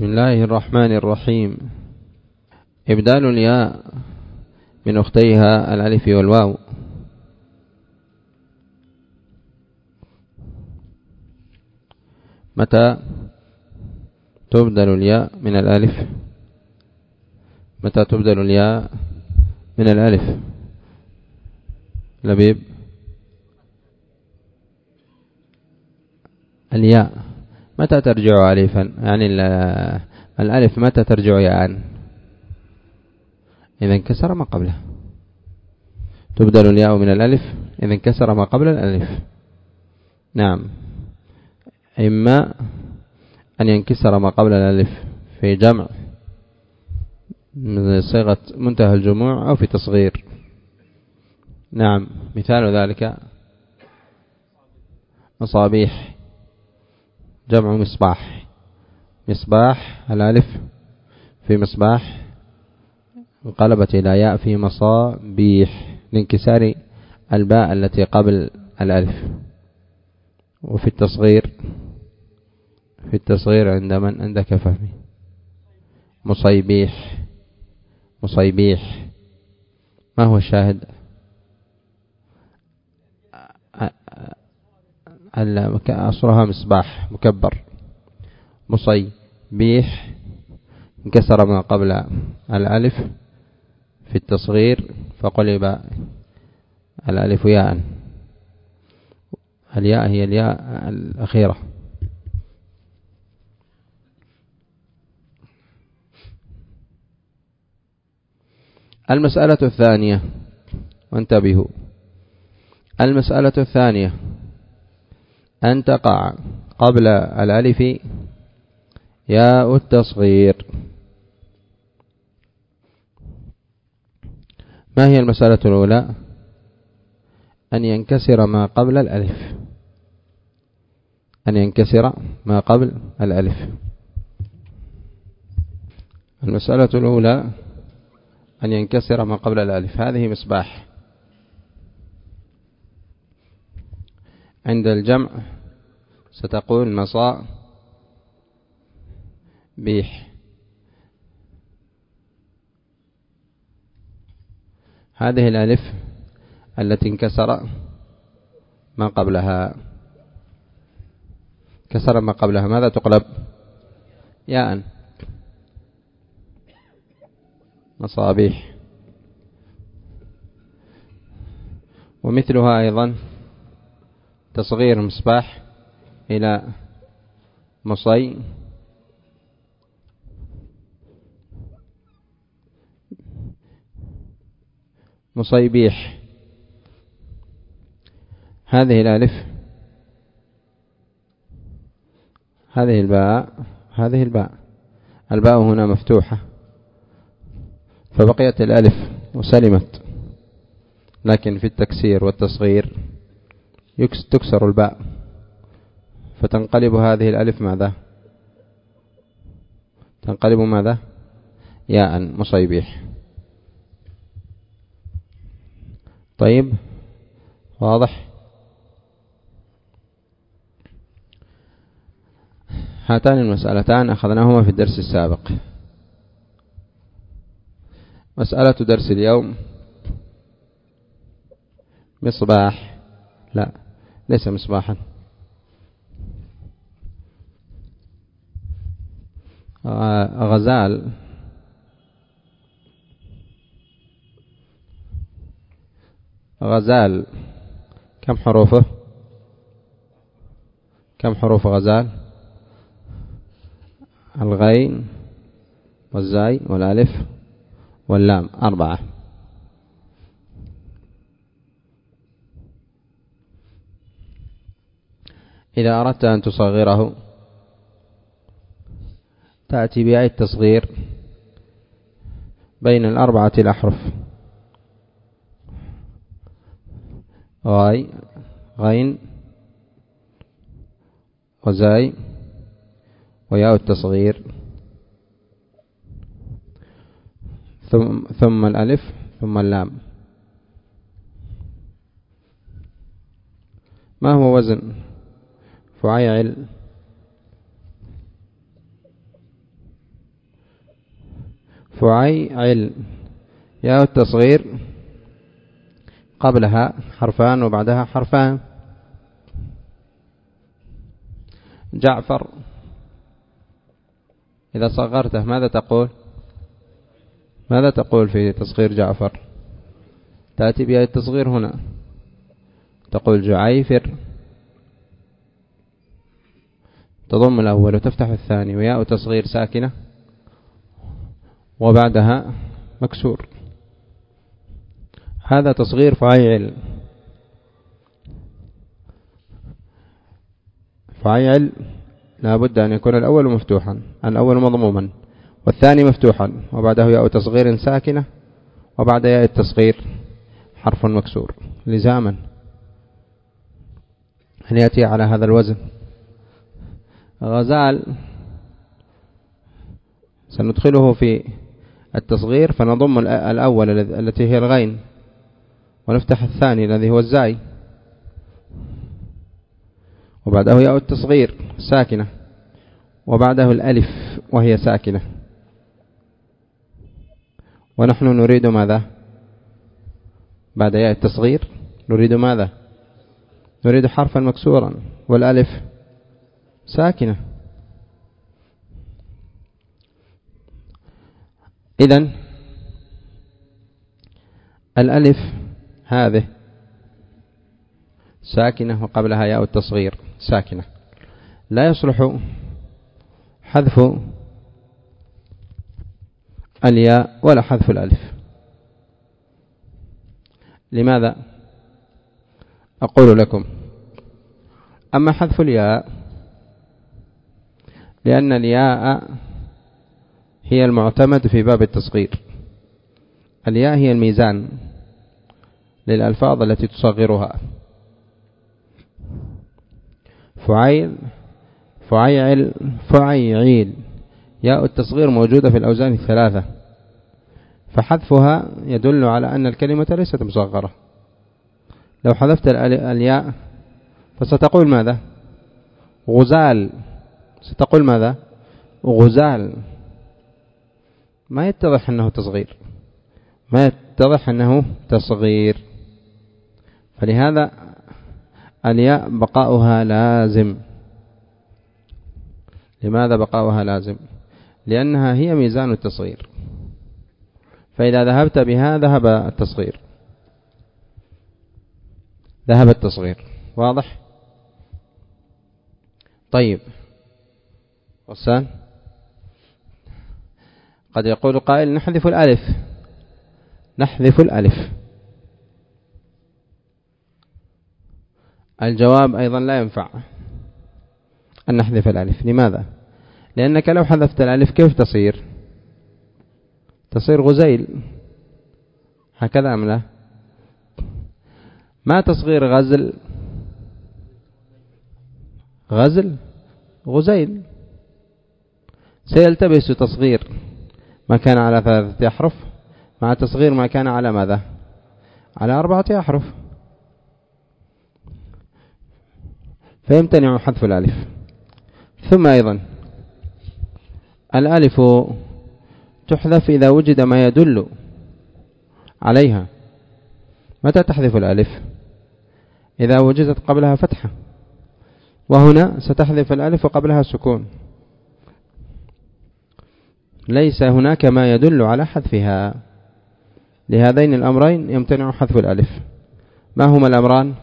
بسم الله الرحمن الرحيم. إبدال الياء من أختيها الألف والواو. متى تبدل الياء من الألف؟ متى تبدل الياء من الألف؟ لبيب. الياء. متى ترجع ألفا؟ يعني الألف متى ترجع ياء إذا انكسر ما قبله. تبدل الياء من الألف إذا انكسر ما قبل الألف. نعم. إما أن ينكسر ما قبل الألف في جمع من صيغة منتهى الجموع أو في تصغير. نعم. مثال ذلك مصابيح. جمع مصباح. مصباح الألف في مصباح. انقلبت إلى ياء في مصابيح لانكسار الباء التي قبل الألف. وفي التصغير في التصغير عند من؟ عندك فهمي. مصيبيح. مصيبيح. ما هو الشاهد؟ أصلها مصباح مكبر مصيبيح انكسر ما قبل الألف في التصغير فقلب الألف ياء. الياء هي الياء الأخيرة. المسألة الثانية وانتبهوا. المسألة الثانية أن تقع قبل الألف ياء التصغير. ما هي المسألة الأولى؟ أن ينكسر ما قبل الألف. أن ينكسر ما قبل الألف. المسألة الأولى أن ينكسر ما قبل الألف. هذه مصباح. عند الجمع ستقول مصاء بيح. هذه الألف التي انكسر ما قبلها. كسر ما قبلها. ماذا تقلب؟ ياء. مصابيح. ومثلها أيضا تصغير مصباح إلى مصي. مصيبيح هذه الألف. هذه الباء. هذه الباء. الباء هنا مفتوحة. فبقيت الألف وسلمت. لكن في التكسير والتصغير تكسر الباء. فتنقلب هذه الألف ماذا؟ تنقلب ماذا؟ ياء مصيبيح. طيب واضح؟ هاتان المسألتان أخذناهما في الدرس السابق. مسألة درس اليوم. مصباح. لا. ليس مصباحا. غزال. غزال. كم حروفه؟ كم حروف غزال؟ الغين والزاي والألف واللام. أربعة. إذا أردت أن تصغره تأتي بآية تصغير بين الأربعة الأحرف. غاي غين وزاي وياء التصغير. ثم, ثم الألف ثم اللام. ما هو وزن؟ فعيل. فعيعل ياء التصغير قبلها حرفان وبعدها حرفان. جعفر. إذا صغرته ماذا تقول؟ ماذا تقول في تصغير جعفر؟ تأتي بها التصغير هنا. تقول جعيفر. تضم الأول وتفتح الثاني وياء تصغير ساكنة وبعدها مكسور. هذا تصغير فعيل فعيل لا بد أن يكون الأول مفتوحا الأول مضموما والثاني مفتوحا وبعده ياء تصغير ساكنة وبعد ياء التصغير حرف مكسور. لزاما. أن يأتي على هذا الوزن؟ غزال سندخله في التصغير فنضم الأول التي هي الغين. ونفتح الثاني الذي هو الزاي. وبعده ياء التصغير ساكنة. وبعده الألف وهي ساكنة. ونحن نريد ماذا؟ بعد ياء التصغير نريد ماذا؟ نريد حرفا مكسورا. والألف ساكنة. إذا الألف هذه ساكنة وقبلها ياء التصغير ساكنة. لا يصلح حذف الياء ولا حذف الألف. لماذا؟ أقول لكم. أما حذف الياء لأن الياء هي المعتمد في باب التصغير. الياء هي الميزان للألفاظ التي تصغرها. فعيل فعيعل فعيعيل ياء التصغير موجودة في الأوزان الثلاثة. فحذفها يدل على أن الكلمة ليست مصغرة. لو حذفت الياء فستقول ماذا؟ غزال. ستقول ماذا؟ غزال. ما يتضح أنه تصغير. ما يتضح أنه تصغير. فلهذا الياء بقاؤها لازم. لماذا بقاؤها لازم؟ لأنها هي ميزان التصغير. فإذا ذهبت بها ذهب التصغير. ذهب التصغير. واضح؟ طيب. غسان قد يقول قائل نحذف الألف. نحذف الألف. الجواب أيضا لا ينفع. أن نحذف الألف. لماذا؟ لأنك لو حذفت الألف كيف تصير؟ تصير غزيل. هكذا أم لا؟ ما تصغير غزل؟ غزل؟ غزيل. سيلتبس تصغير ما كان على ثلاثة أحرف مع تصغير ما كان على ماذا؟ على أربعة أحرف. فيمتنع حذف الألف. ثم أيضا الألف تحذف إذا وجد ما يدل عليها. متى تحذف الألف؟ إذا وجدت قبلها فتحة. وهنا ستحذف الألف وقبلها سكون. ليس هناك ما يدل على حذفها. لهذين الأمرين يمتنع حذف الألف. ما هما الأمران؟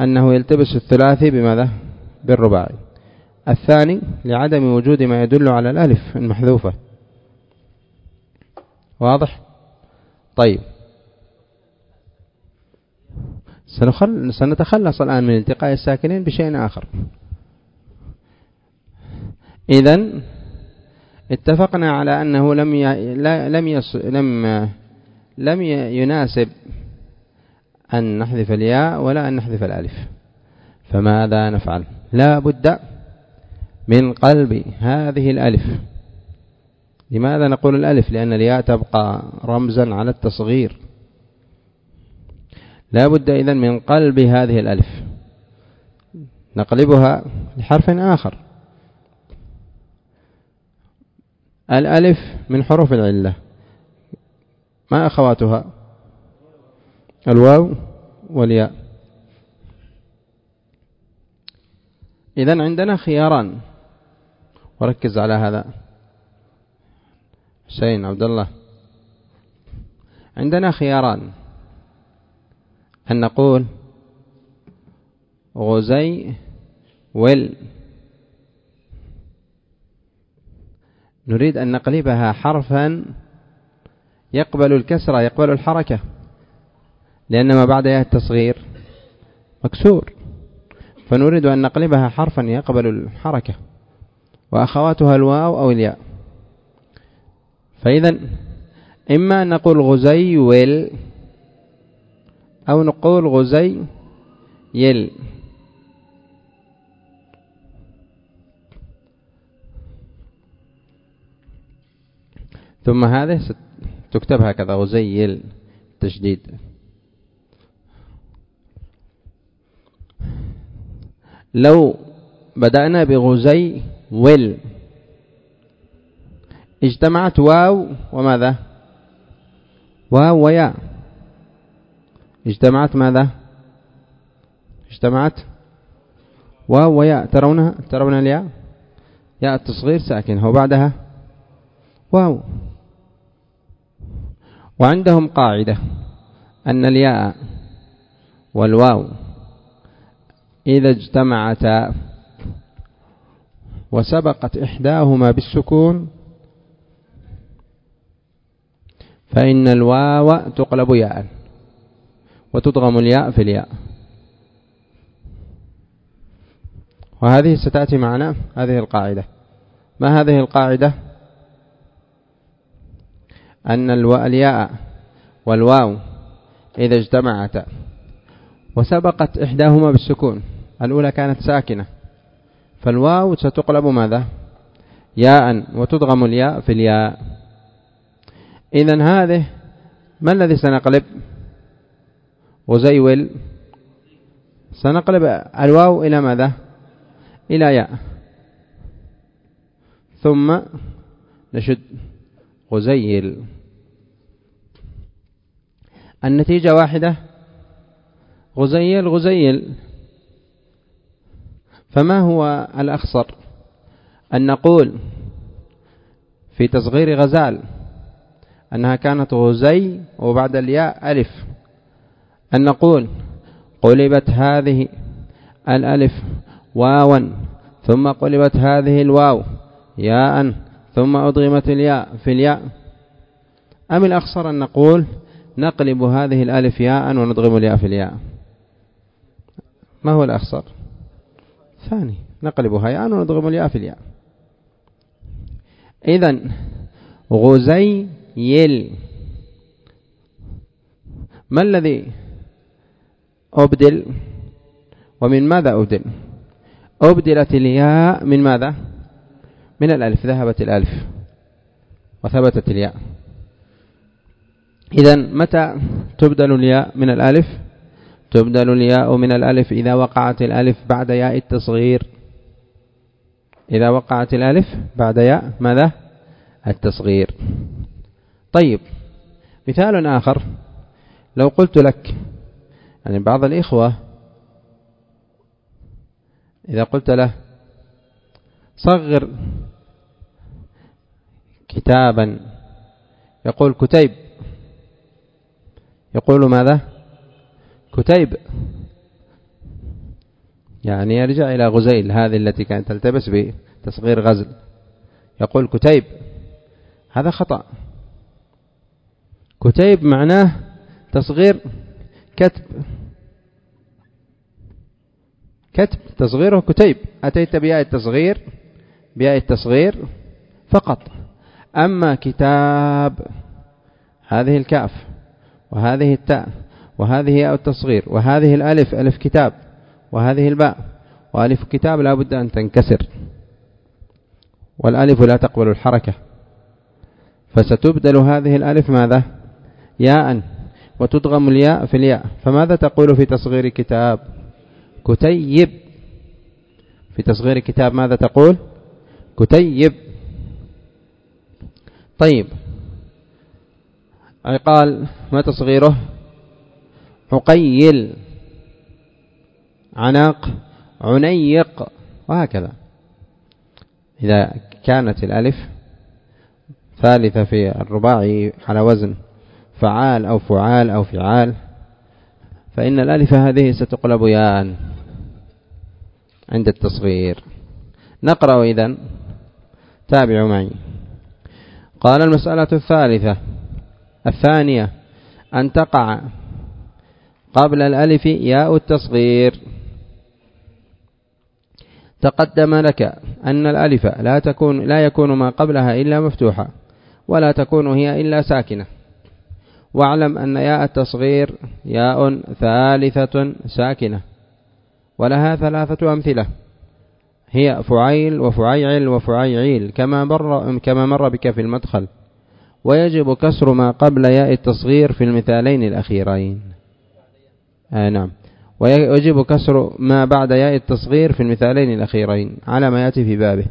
أنه يلتبس الثلاثي بماذا؟ بالرباعي. الثاني لعدم وجود ما يدل على الألف المحذوفة. واضح؟ طيب. سنتخلص الآن من التقاء الساكنين بشيء آخر. إذن اتفقنا على أنه لم ي... لم يص... لم لم يناسب أن نحذف الياء ولا أن نحذف الألف. فماذا نفعل؟ لا بد من قلب هذه الألف. لماذا نقول الألف؟ لأن الياء تبقى رمزا على التصغير. لا بد إذن من قلب هذه الألف. نقلبها لحرف آخر. الألف من حروف العلة. ما أخواتها؟ الواو والياء. إذا عندنا خياران. وركز على هذا. حسين عبد الله. عندنا خياران. أن نقول غزي ول نريد أن نقلبها حرفا يقبل الكسرة يقبل الحركة لأن ما بعدها التصغير مكسور. فنريد أن نقلبها حرفا يقبل الحركة. وأخواتها الواو أو الياء. فإذا إما أن نقول غزي ويل أو نقول غزي ثم هذه تكتب هكذا غزيل تشديد لو بدأنا بغزي ويل اجتمعت واو وماذا؟ واو وياء اجتمعت ماذا؟ اجتمعت واو وياء ترونها؟ ترون الياء؟ ياء التصغير ساكن وبعدها واو. وعندهم قاعدة أن الياء والواو إذا اجتمعتا وسبقت إحداهما بالسكون فإن الواو تقلب ياء وتضغم الياء في الياء. وهذه ستأتي معنا هذه القاعدة. ما هذه القاعدة؟ أن الياء والواو إذا اجتمعتا وسبقت إحداهما بالسكون الأولى كانت ساكنة. فالواو ستقلب ماذا؟ ياء وتضغم الياء في الياء. إذا هذه ما الذي سنقلب؟ وزيول. سنقلب الواو إلى ماذا؟ إلى ياء. ثم نشد. غزيل النتيجة واحدة. غزيل غزيل. فما هو الأخصر أن نقول في تصغير غزال أنها كانت غزي وبعد الياء ألف. أن نقول قلبت هذه الألف واوا ثم قلبت هذه الواو ياء ثم أضغمت الياء في الياء. أم الأخصر أن نقول نقلب هذه الألف ياء ونضغم الياء في الياء؟ ما هو الأخصر؟ ثاني نقلبها ياء ونضغم الياء في الياء. إذا غزي يل ما الذي أبدل؟ ومن ماذا أبدل؟ أبدلت الياء من ماذا؟ من الألف ذهبت الألف وثبتت الياء. إذا متى تبدل الياء من الألف؟ تبدل الياء من الألف إذا وقعت الألف بعد ياء التصغير. إذا وقعت الألف بعد ياء ماذا؟ التصغير. طيب مثال آخر. لو قلت لك يعني بعض الإخوة إذا قلت له صغر كتابا. يقول كتيب. يقول ماذا؟ كتيب. يعني يرجع إلى غزيل هذه التي كانت تلتبس بتصغير غزل. يقول كتيب. هذا خطأ. كتيب معناه تصغير كتب. كتب تصغيره كتيب. أتيت بياء التصغير؟ بياء التصغير فقط. أما كتاب هذه الكاف وهذه التاء وهذه التصغير وهذه الألف ألف كتاب وهذه الباء وألف كتاب لا بد أن تنكسر. والألف لا تقبل الحركة. فستبدل هذه الألف ماذا؟ ياء وتدغم الياء في الياء. فماذا تقول في تصغير كتاب؟ كتيب. في تصغير كتاب ماذا تقول؟ كتيب. طيب. قال ما تصغيره؟ عقيل عناق عنيق وهكذا. إذا كانت الألف ثالثة في الرباعي على وزن فعال أو فعال أو فعال فإن الألف هذه ستقلب ياء عند التصغير. نقرأ إذن. تابعوا معي. قال المسألة الثالثة الثانية أن تقع قبل الألف ياء التصغير. تقدم لك أن الألف لا تكون لا يكون ما قبلها إلا مفتوحة ولا تكون هي إلا ساكنة. واعلم أن ياء التصغير ياء ثالثة ساكنة ولها ثلاثة أمثلة. هي فعيل وفعيعل وفعيعيل كما كما مر بك في المدخل. ويجب كسر ما قبل ياء التصغير في المثالين الأخيرين. آه نعم. ويجب كسر ما بعد ياء التصغير في المثالين الأخيرين على ما يأتي في بابه.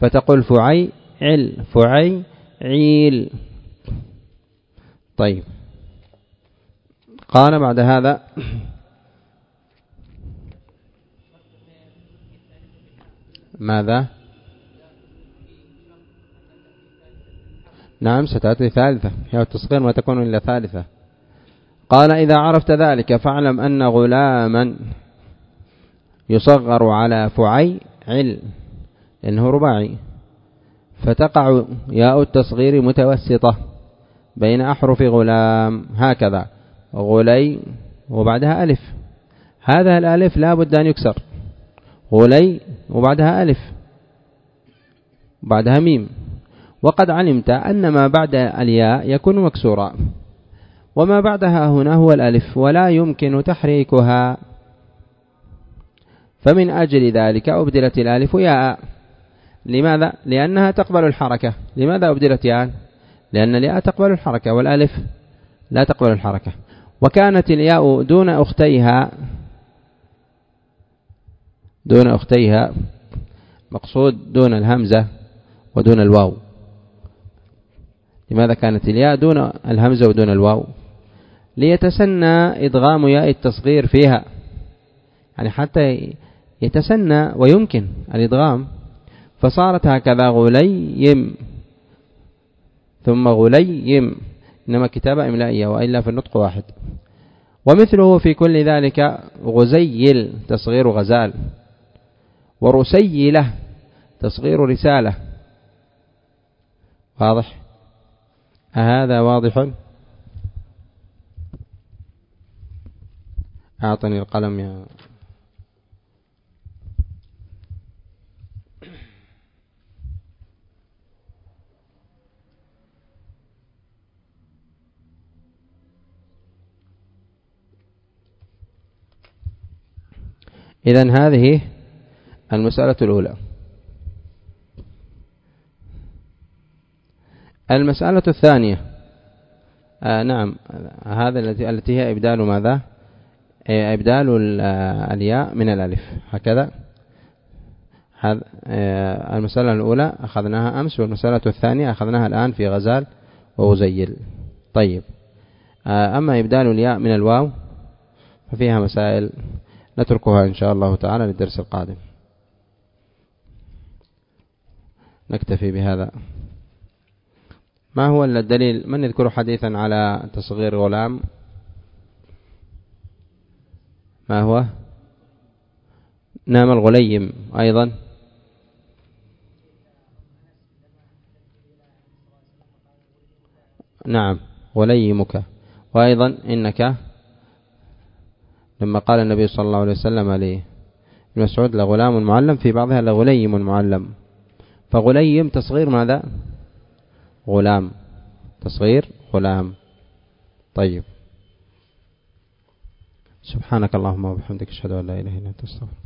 فتقول فعي عل فعي عيل طيب. قال بعد هذا ماذا؟ نعم ستأتي ثالثة. هي التصغير ما تكون إلا ثالثة. قال إذا عرفت ذلك فاعلم أن غلاما يصغر على فعي عل إنه رباعي. فتقع ياء التصغير متوسطة بين أحرف غلام. هكذا. غلي وبعدها ألف. هذا الألف لا بد أن يكسر. غلي وبعدها ألف بعدها ميم. وقد علمت أن ما بعد الياء يكون مكسورا وما بعدها هنا هو الألف ولا يمكن تحريكها. فمن أجل ذلك أبدلت الألف ياء. لماذا؟ لأنها تقبل الحركة. لماذا أبدلت ياء؟ لأن الياء تقبل الحركة والألف لا تقبل الحركة. وكانت الياء دون أختيها دون أختيها مقصود دون الهمزة ودون الواو. لماذا كانت الياء دون الهمزة ودون الواو؟ ليتسنى إدغام ياء التصغير فيها. يعني حتى يتسنى ويمكن الإدغام. فصارت هكذا غليم. ثم غليم. إنما كتابة إملائية وإلا في النطق واحد. ومثله في كل ذلك غزيل تصغير غزال. ورسيلة تصغير رسالة. واضح؟ أهذا واضح؟ أعطني القلم يا إذن هذه المسألة الأولى. المسألة الثانية. آه نعم. هذا التي التي هي إبدال ماذا؟ آه، إبدال آه، الياء من الألف. هكذا. هذا آه، المسألة الأولى أخذناها أمس والمسألة الثانية أخذناها الآن في غزال وغزيل طيب. أما إبدال الياء من الواو ففيها مسائل نتركها إن شاء الله تعالى للدرس القادم. نكتفي بهذا. ما هو الدليل؟ من يذكر حديثا على تصغير غلام؟ ما هو؟ نام الغليم أيضا. نعم غليمك. وأيضا إنك لما قال النبي صلى الله عليه وسلم عليه مسعود لغلام معلم في بعضها لغليم معلم. فغليم تصغير ماذا؟ غلام. تصغير غلام. طيب. سبحانك اللهم وبحمدك أشهد أن لا إله إلا أنت أستغفرك.